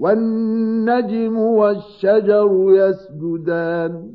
وَالنَّجْمُ وَالشَّجَرُ يَسْجُدَانِ